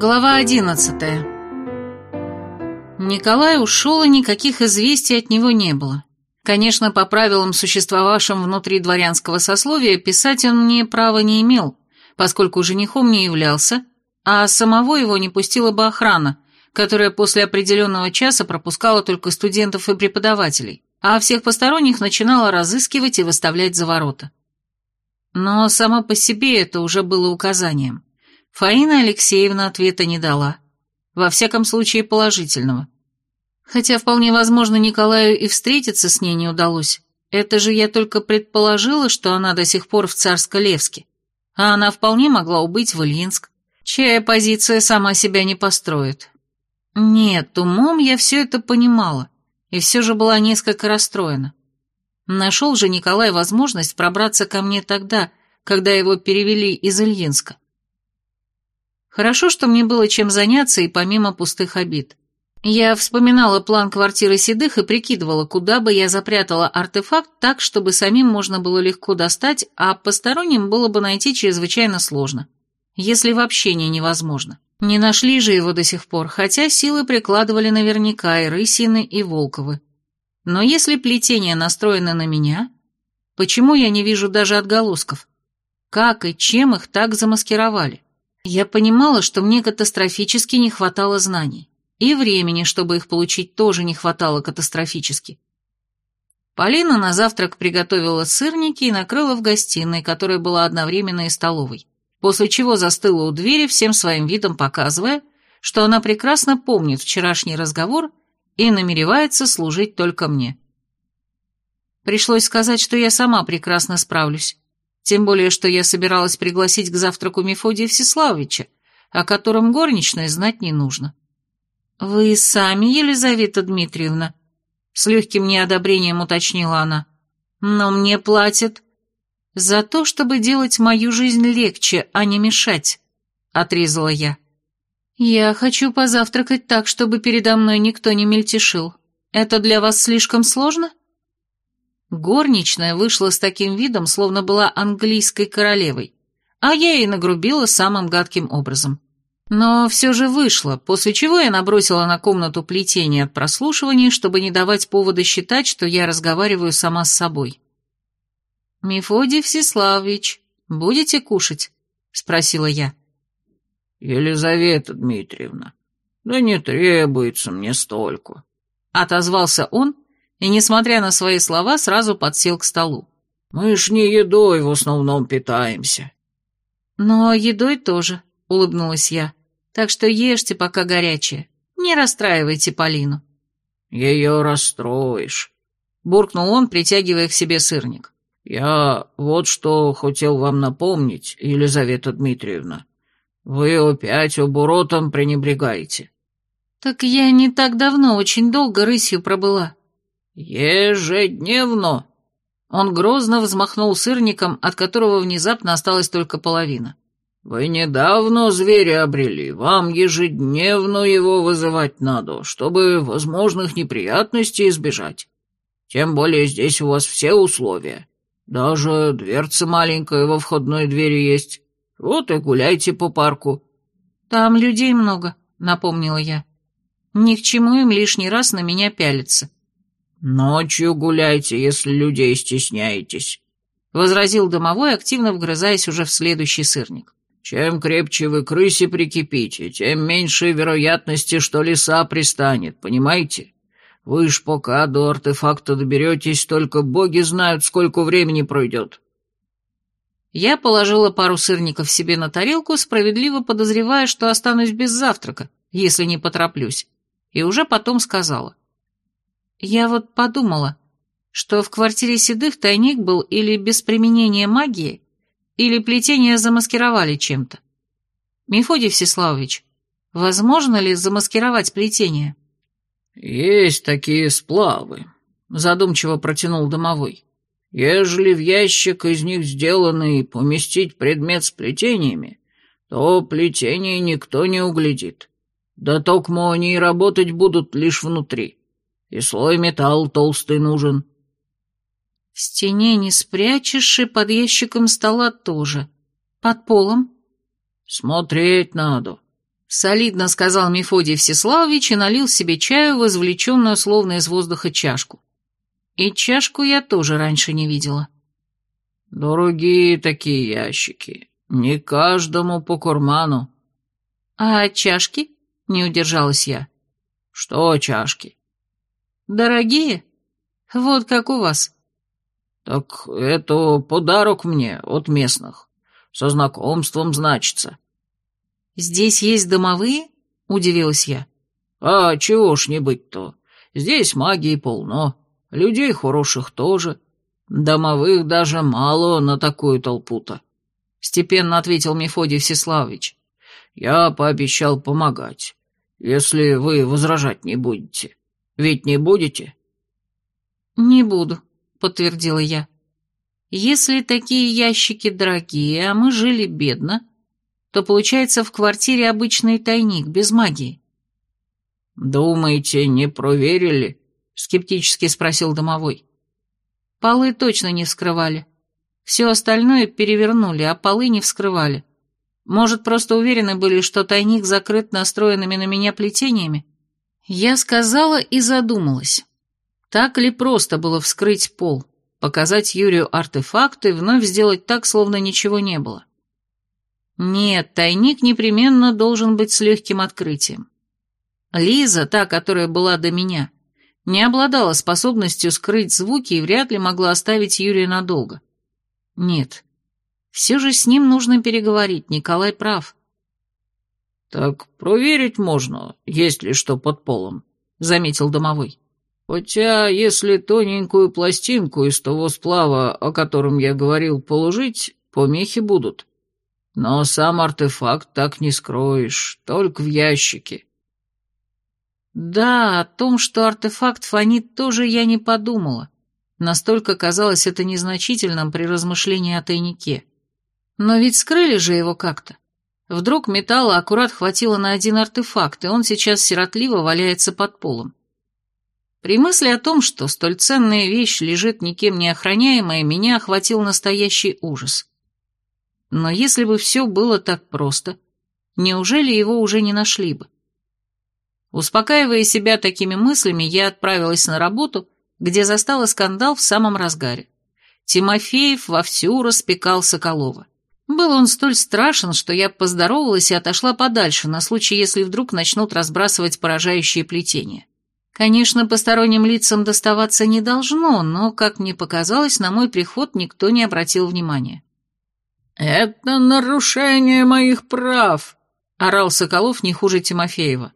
Глава одиннадцатая. Николай ушел, и никаких известий от него не было. Конечно, по правилам, существовавшим внутри дворянского сословия, писать он мне права не имел, поскольку женихом не являлся, а самого его не пустила бы охрана, которая после определенного часа пропускала только студентов и преподавателей, а всех посторонних начинала разыскивать и выставлять за ворота. Но само по себе это уже было указанием. Фаина Алексеевна ответа не дала. Во всяком случае, положительного. Хотя, вполне возможно, Николаю и встретиться с ней не удалось. Это же я только предположила, что она до сих пор в Царско-Левске. А она вполне могла убыть в Ильинск, чья позиция сама себя не построит. Нет, умом я все это понимала, и все же была несколько расстроена. Нашел же Николай возможность пробраться ко мне тогда, когда его перевели из Ильинска. Хорошо, что мне было чем заняться и помимо пустых обид. Я вспоминала план квартиры Седых и прикидывала, куда бы я запрятала артефакт так, чтобы самим можно было легко достать, а посторонним было бы найти чрезвычайно сложно. Если вообще не невозможно. Не нашли же его до сих пор, хотя силы прикладывали наверняка и Рысины, и Волковы. Но если плетение настроено на меня, почему я не вижу даже отголосков? Как и чем их так замаскировали? Я понимала, что мне катастрофически не хватало знаний. И времени, чтобы их получить, тоже не хватало катастрофически. Полина на завтрак приготовила сырники и накрыла в гостиной, которая была одновременно и столовой, после чего застыла у двери, всем своим видом показывая, что она прекрасно помнит вчерашний разговор и намеревается служить только мне. Пришлось сказать, что я сама прекрасно справлюсь, тем более, что я собиралась пригласить к завтраку Мефодия Всеславовича, о котором горничной знать не нужно. «Вы сами, Елизавета Дмитриевна?» С легким неодобрением уточнила она. «Но мне платят за то, чтобы делать мою жизнь легче, а не мешать», — отрезала я. «Я хочу позавтракать так, чтобы передо мной никто не мельтешил. Это для вас слишком сложно?» Горничная вышла с таким видом, словно была английской королевой, а я ей нагрубила самым гадким образом. Но все же вышла, после чего я набросила на комнату плетение от прослушивания, чтобы не давать повода считать, что я разговариваю сама с собой. «Мефодий Всеславович, будете кушать?» — спросила я. «Елизавета Дмитриевна, да не требуется мне столько», — отозвался он, и, несмотря на свои слова, сразу подсел к столу. «Мы ж не едой в основном питаемся». «Но едой тоже», — улыбнулась я. «Так что ешьте, пока горячее. Не расстраивайте Полину». «Ее расстроишь», — буркнул он, притягивая к себе сырник. «Я вот что хотел вам напомнить, Елизавета Дмитриевна. Вы опять оборотом пренебрегаете». «Так я не так давно, очень долго рысью пробыла». «Ежедневно!» Он грозно взмахнул сырником, от которого внезапно осталась только половина. «Вы недавно зверя обрели, вам ежедневно его вызывать надо, чтобы возможных неприятностей избежать. Тем более здесь у вас все условия. Даже дверца маленькая во входной двери есть. Вот и гуляйте по парку». «Там людей много», — напомнила я. «Ни к чему им лишний раз на меня пялиться». «Ночью гуляйте, если людей стесняетесь», — возразил домовой, активно вгрызаясь уже в следующий сырник. «Чем крепче вы крысе прикипите, тем меньше вероятности, что лиса пристанет, понимаете? Вы ж пока до артефакта доберетесь, только боги знают, сколько времени пройдет». Я положила пару сырников себе на тарелку, справедливо подозревая, что останусь без завтрака, если не потороплюсь, и уже потом сказала. Я вот подумала, что в квартире Седых тайник был или без применения магии, или плетение замаскировали чем-то. Мефодий Всеславович, возможно ли замаскировать плетение? «Есть такие сплавы», — задумчиво протянул домовой. «Ежели в ящик из них сделанный поместить предмет с плетениями, то плетение никто не углядит. Да токмо они и работать будут лишь внутри и слой металл толстый нужен». «В стене не спрячешь, и под ящиком стола тоже. Под полом?» «Смотреть надо. солидно сказал Мефодий Всеславович и налил себе чаю в извлеченную словно из воздуха чашку. И чашку я тоже раньше не видела. «Дорогие такие ящики, не каждому по карману». «А чашки?» — не удержалась я. «Что чашки?» «Дорогие? Вот как у вас». «Так это подарок мне от местных. Со знакомством значится». «Здесь есть домовые?» — удивилась я. «А чего ж не быть-то? Здесь магии полно, людей хороших тоже. Домовых даже мало на такую толпу-то», — степенно ответил Мефодий Всеславович. «Я пообещал помогать, если вы возражать не будете. Ведь не будете?» «Не буду», — подтвердила я. «Если такие ящики дорогие, а мы жили бедно, то получается в квартире обычный тайник, без магии». «Думаете, не проверили?» — скептически спросил домовой. Полы точно не вскрывали. Все остальное перевернули, а полы не вскрывали. Может, просто уверены были, что тайник закрыт настроенными на меня плетениями? Я сказала и задумалась. Так ли просто было вскрыть пол, показать Юрию артефакты и вновь сделать так, словно ничего не было? Нет, тайник непременно должен быть с легким открытием. Лиза, та, которая была до меня, не обладала способностью скрыть звуки и вряд ли могла оставить Юрия надолго. Нет, все же с ним нужно переговорить, Николай прав. «Так проверить можно, есть ли что под полом», — заметил домовой. «Хотя, если тоненькую пластинку из того сплава, о котором я говорил, положить, помехи будут. Но сам артефакт так не скроешь, только в ящике». Да, о том, что артефакт фонит, тоже я не подумала. Настолько казалось это незначительным при размышлении о тайнике. Но ведь скрыли же его как-то. Вдруг металла аккурат хватило на один артефакт, и он сейчас сиротливо валяется под полом. При мысли о том, что столь ценная вещь лежит никем не охраняемая, меня охватил настоящий ужас. Но если бы все было так просто, неужели его уже не нашли бы? Успокаивая себя такими мыслями, я отправилась на работу, где застала скандал в самом разгаре. Тимофеев вовсю распекал Соколова. Был он столь страшен, что я поздоровалась и отошла подальше, на случай, если вдруг начнут разбрасывать поражающие плетения. Конечно, посторонним лицам доставаться не должно, но, как мне показалось, на мой приход никто не обратил внимания. «Это нарушение моих прав», — орал Соколов не хуже Тимофеева.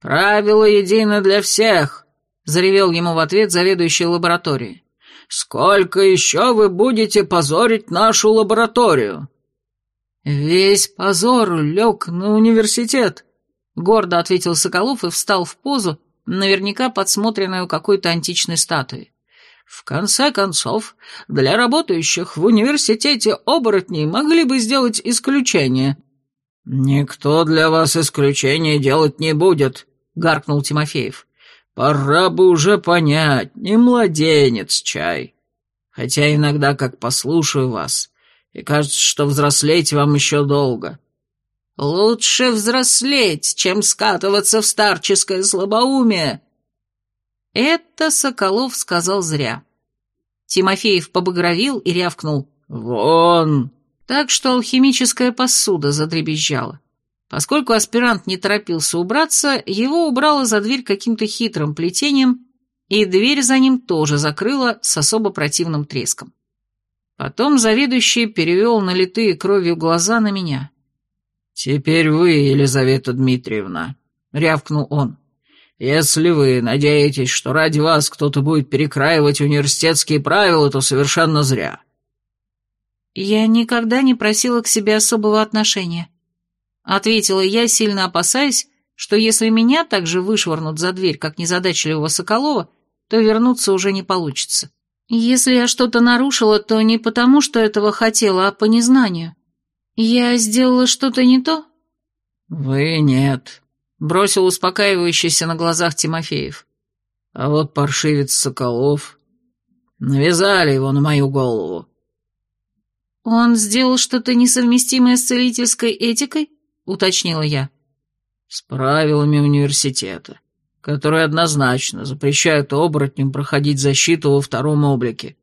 «Правило едино для всех», — заревел ему в ответ заведующий лабораторией. «Сколько еще вы будете позорить нашу лабораторию?» «Весь позор лег на университет», — гордо ответил Соколов и встал в позу, наверняка подсмотренную какой-то античной статуей. В конце концов, для работающих в университете оборотней могли бы сделать исключение. «Никто для вас исключения делать не будет», гаркнул Тимофеев. «Пора бы уже понять, не младенец чай. Хотя иногда, как послушаю вас, и кажется, что взрослеть вам еще долго». «Лучше взрослеть, чем скатываться в старческое слабоумие». Это Соколов сказал зря. Тимофеев побагровил и рявкнул «Вон!» Так что алхимическая посуда задребезжала. Поскольку аспирант не торопился убраться, его убрало за дверь каким-то хитрым плетением, и дверь за ним тоже закрыла с особо противным треском. Потом заведующий перевел налитые кровью глаза на меня. «Теперь вы, Елизавета Дмитриевна», — рявкнул он. «Если вы надеетесь, что ради вас кто-то будет перекраивать университетские правила, то совершенно зря». «Я никогда не просила к себе особого отношения», Ответила я, сильно опасаясь, что если меня также вышвырнут за дверь, как незадачливого Соколова, то вернуться уже не получится. Если я что-то нарушила, то не потому, что этого хотела, а по незнанию. Я сделала что-то не то? Вы нет, бросил успокаивающийся на глазах Тимофеев. А вот паршивец Соколов... Навязали его на мою голову. Он сделал что-то несовместимое с целительской этикой? уточнила я. С правилами университета, которые однозначно запрещают оборотням проходить защиту во втором облике.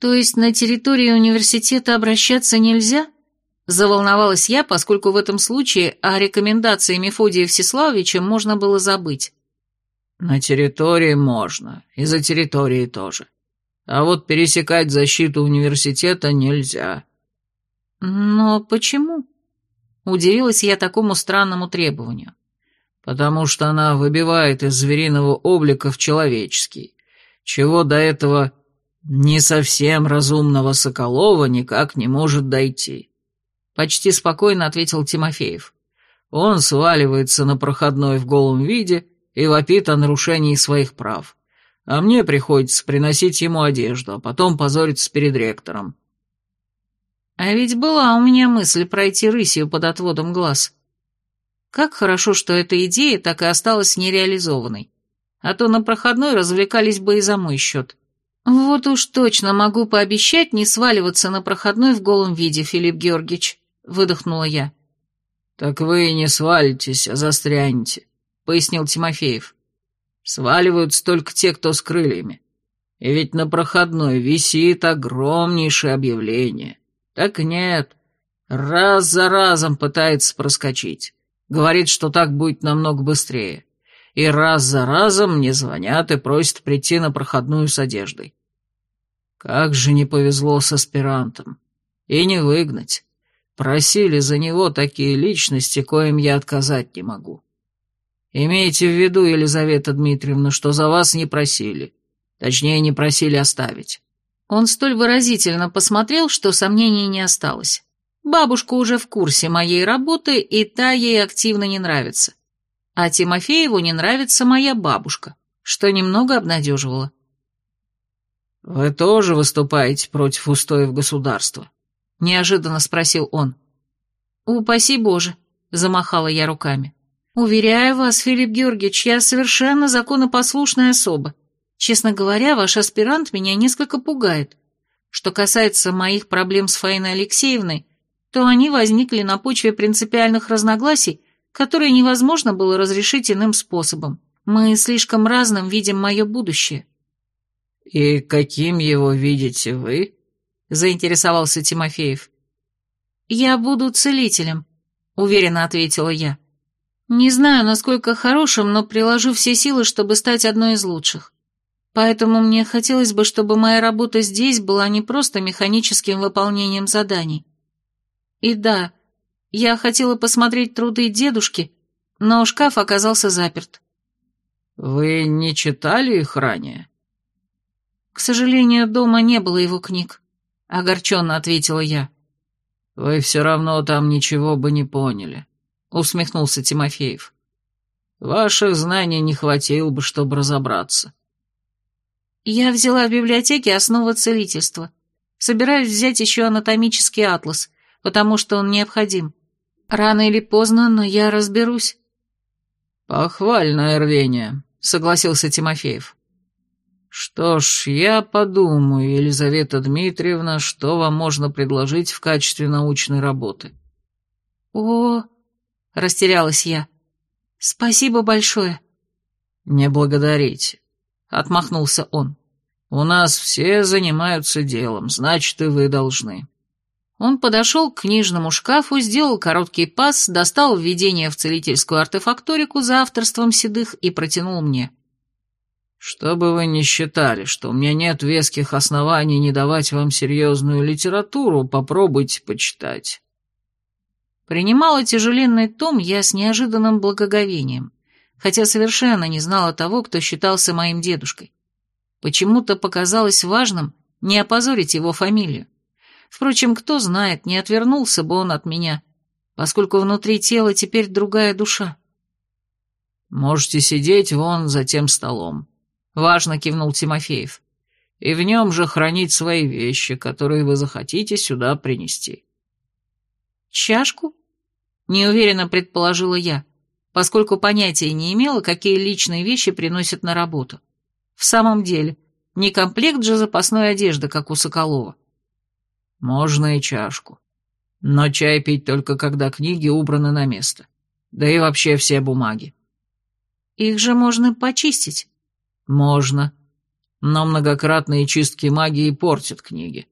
То есть на территории университета обращаться нельзя? Заволновалась я, поскольку в этом случае о рекомендации Мефодия Всеславовича можно было забыть. На территории можно, и за территорией тоже. А вот пересекать защиту университета нельзя. Но почему? Удивилась я такому странному требованию. Потому что она выбивает из звериного облика в человеческий, чего до этого не совсем разумного Соколова никак не может дойти. Почти спокойно ответил Тимофеев. Он сваливается на проходной в голом виде и вопит о нарушении своих прав. А мне приходится приносить ему одежду, а потом позориться перед ректором. А ведь была у меня мысль пройти рысью под отводом глаз. Как хорошо, что эта идея так и осталась нереализованной. А то на проходной развлекались бы и за мой счет. Вот уж точно могу пообещать не сваливаться на проходной в голом виде, Филипп Георгиевич, выдохнула я. Так вы и не свалитесь, а застрянете, пояснил Тимофеев. Сваливаются только те, кто с крыльями. И ведь на проходной висит огромнейшее объявление. Так нет, раз за разом пытается проскочить. Говорит, что так будет намного быстрее. И раз за разом мне звонят и просят прийти на проходную с одеждой. Как же не повезло с аспирантом. И не выгнать. Просили за него такие личности, коим я отказать не могу. Имейте в виду, Елизавета Дмитриевна, что за вас не просили. Точнее, не просили оставить. Он столь выразительно посмотрел, что сомнений не осталось. Бабушка уже в курсе моей работы, и та ей активно не нравится. А Тимофееву не нравится моя бабушка, что немного обнадеживало. «Вы тоже выступаете против устоев государства?» — неожиданно спросил он. «Упаси Боже!» — замахала я руками. «Уверяю вас, Филипп Георгиевич, я совершенно законопослушная особа. Честно говоря, ваш аспирант меня несколько пугает. Что касается моих проблем с Фаиной Алексеевной, то они возникли на почве принципиальных разногласий, которые невозможно было разрешить иным способом. Мы слишком разным видим мое будущее». «И каким его видите вы?» — заинтересовался Тимофеев. «Я буду целителем», — уверенно ответила я. Не знаю, насколько хорошим, но приложу все силы, чтобы стать одной из лучших. Поэтому мне хотелось бы, чтобы моя работа здесь была не просто механическим выполнением заданий. И да, я хотела посмотреть труды дедушки, но шкаф оказался заперт. «Вы не читали их ранее?» «К сожалению, дома не было его книг», — огорченно ответила я. «Вы все равно там ничего бы не поняли усмехнулся Тимофеев. Ваших знаний не хватило бы, чтобы разобраться. Я взяла в библиотеке основы целительства. Собираюсь взять еще анатомический атлас, потому что он необходим. Рано или поздно, но я разберусь. Похвальное рвение, согласился Тимофеев. Что ж, я подумаю, Елизавета Дмитриевна, что вам можно предложить в качестве научной работы. О, Растерялась я. «Спасибо большое». «Не благодарите», — отмахнулся он. «У нас все занимаются делом, значит, и вы должны». Он подошел к книжному шкафу, сделал короткий пас, достал введение в целительскую артефакторику за авторством седых и протянул мне. «Что бы вы ни считали, что у меня нет веских оснований не давать вам серьезную литературу, попробуйте почитать. Принимала тяжеленный том я с неожиданным благоговением, хотя совершенно не знала того, кто считался моим дедушкой. Почему-то показалось важным не опозорить его фамилию. Впрочем, кто знает, не отвернулся бы он от меня, поскольку внутри тела теперь другая душа. «Можете сидеть вон за тем столом», — важно кивнул Тимофеев, «и в нем же хранить свои вещи, которые вы захотите сюда принести». «Чашку?» — неуверенно предположила я, поскольку понятия не имела, какие личные вещи приносят на работу. В самом деле, не комплект же запасной одежды, как у Соколова. «Можно и чашку. Но чай пить только когда книги убраны на место. Да и вообще все бумаги. Их же можно почистить. Можно. Но многократные чистки магии портят книги.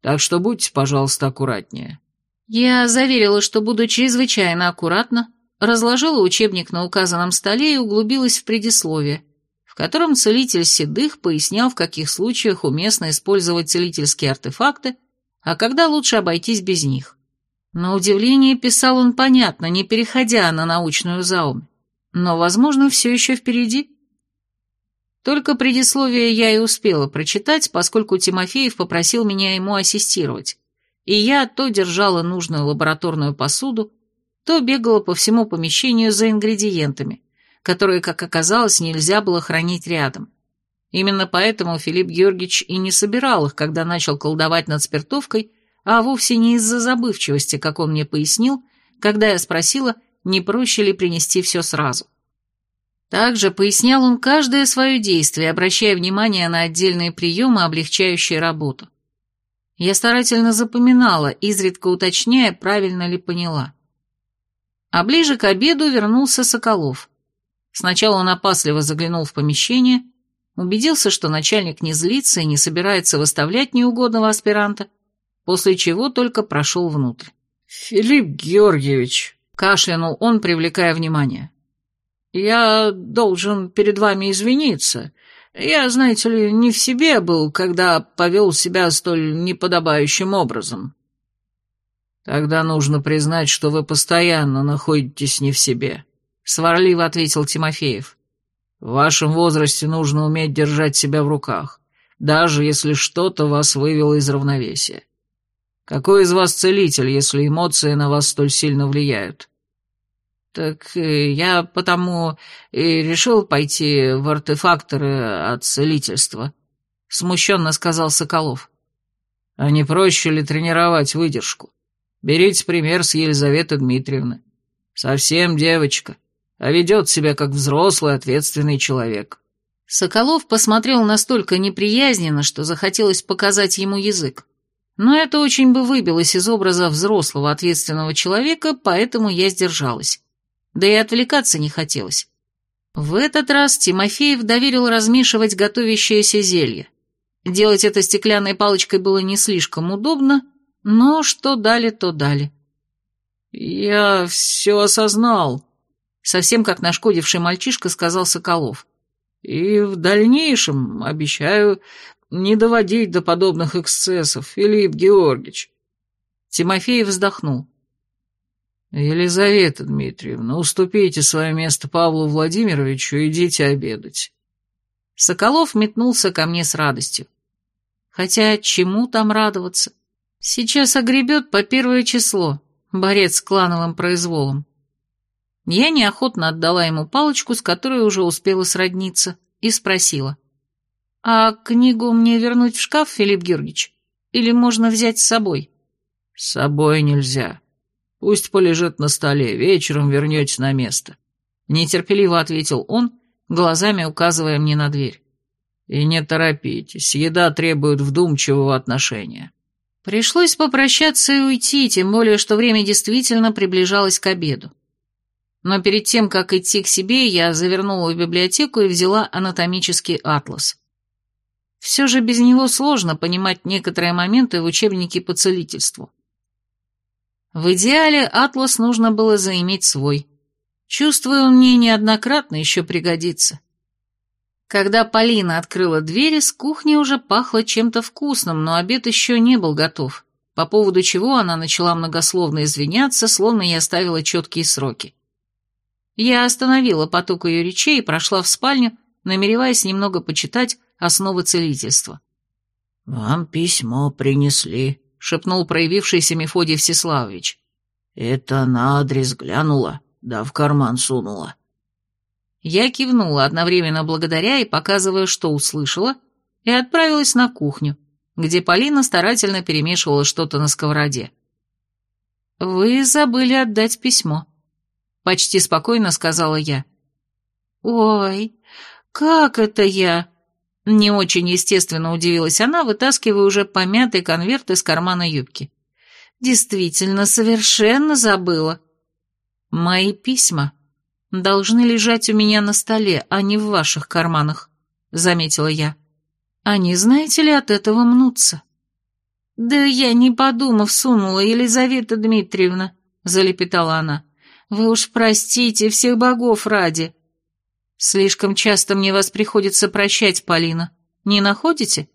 Так что будьте, пожалуйста, аккуратнее. Я заверила, что буду чрезвычайно аккуратна, разложила учебник на указанном столе и углубилась в предисловие, в котором целитель седых пояснял, в каких случаях уместно использовать целительские артефакты, а когда лучше обойтись без них. На удивление писал он понятно, не переходя на научную заумь. Но, возможно, все еще впереди. Только предисловие я и успела прочитать, поскольку Тимофеев попросил меня ему ассистировать, и я то держала нужную лабораторную посуду, то бегала по всему помещению за ингредиентами, которые, как оказалось, нельзя было хранить рядом. Именно поэтому Филипп Георгиевич и не собирал их, когда начал колдовать над спиртовкой, а вовсе не из-за забывчивости, как он мне пояснил, когда я спросила, не проще ли принести все сразу. Также пояснял он каждое свое действие, обращая внимание на отдельные приемы, облегчающие работу. Я старательно запоминала, изредка уточняя, правильно ли поняла. А ближе к обеду вернулся Соколов. Сначала он опасливо заглянул в помещение, убедился, что начальник не злится и не собирается выставлять неугодного аспиранта, после чего только прошел внутрь. «Филипп Георгиевич», — кашлянул он, привлекая внимание, — «я должен перед вами извиниться. Я, знаете ли, не в себе был, когда повел себя столь неподобающим образом». «Тогда нужно признать, что вы постоянно находитесь не в себе», — сварливо ответил Тимофеев. «В вашем возрасте нужно уметь держать себя в руках, даже если что-то вас вывело из равновесия. Какой из вас целитель, если эмоции на вас столь сильно влияют? Так э, я потому и решил пойти в артефакторы от целительства, смущенно сказал Соколов. А не проще ли тренировать выдержку? Берите пример с Елизаветы Дмитриевны. Совсем девочка, а ведет себя как взрослый ответственный человек. Соколов посмотрел настолько неприязненно, что захотелось показать ему язык. Но это очень бы выбилось из образа взрослого ответственного человека, поэтому я сдержалась. Да и отвлекаться не хотелось. В этот раз Тимофеев доверил размешивать готовящееся зелье. Делать это стеклянной палочкой было не слишком удобно, но что дали, то дали. «Я все осознал», — совсем как нашкодивший мальчишка сказал Соколов. «И в дальнейшем, обещаю, не доводить до подобных эксцессов, Филипп Георгиевич. Тимофеев вздохнул. Елизавета Дмитриевна, уступите свое место Павлу Владимировичу идите обедать. Соколов метнулся ко мне с радостью. Хотя чему там радоваться? Сейчас огребет по первое число, борец с клановым произволом. Я неохотно отдала ему палочку, с которой уже успела сродниться, и спросила. «А книгу мне вернуть в шкаф, Филипп Георгиевич? Или можно взять с собой?» «С собой нельзя. Пусть полежит на столе, вечером вернете на место», — нетерпеливо ответил он, глазами указывая мне на дверь. «И не торопитесь, еда требует вдумчивого отношения». Пришлось попрощаться и уйти, тем более, что время действительно приближалось к обеду. Но перед тем, как идти к себе, я завернула в библиотеку и взяла анатомический атлас. Все же без него сложно понимать некоторые моменты в учебнике по целительству. В идеале атлас нужно было заиметь свой. Чувствую, он мне неоднократно еще пригодится. Когда Полина открыла двери, с кухни уже пахло чем-то вкусным, но обед еще не был готов, по поводу чего она начала многословно извиняться, словно я оставила четкие сроки. Я остановила поток ее речей и прошла в спальню, намереваясь немного почитать основы целительства. «Вам письмо принесли», — шепнул проявившийся Мефодий Всеславович. «Это на адрес глянула, да в карман сунула». Я кивнула, одновременно благодаря и показывая, что услышала, и отправилась на кухню, где Полина старательно перемешивала что-то на сковороде. «Вы забыли отдать письмо», — почти спокойно сказала я. «Ой, как это я?» Не очень естественно удивилась она, вытаскивая уже помятый конверт из кармана юбки. «Действительно, совершенно забыла». Мои письма должны лежать у меня на столе, а не в ваших карманах, заметила я. Они, знаете ли, от этого мнутся. Да я, не подумав, сунула, Елизавета Дмитриевна, залепетала она. Вы уж простите, всех богов ради. Слишком часто мне вас приходится прощать, Полина. Не находите?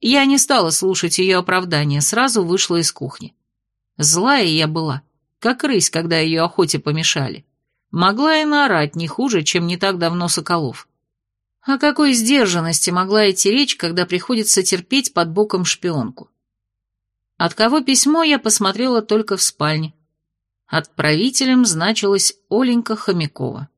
Я не стала слушать ее оправдания, сразу вышла из кухни. Злая я была, как рысь, когда ее охоте помешали. Могла и наорать не хуже, чем не так давно Соколов. О какой сдержанности могла идти речь, когда приходится терпеть под боком шпионку? От кого письмо я посмотрела только в спальне. Отправителем значилась Оленька Хомякова.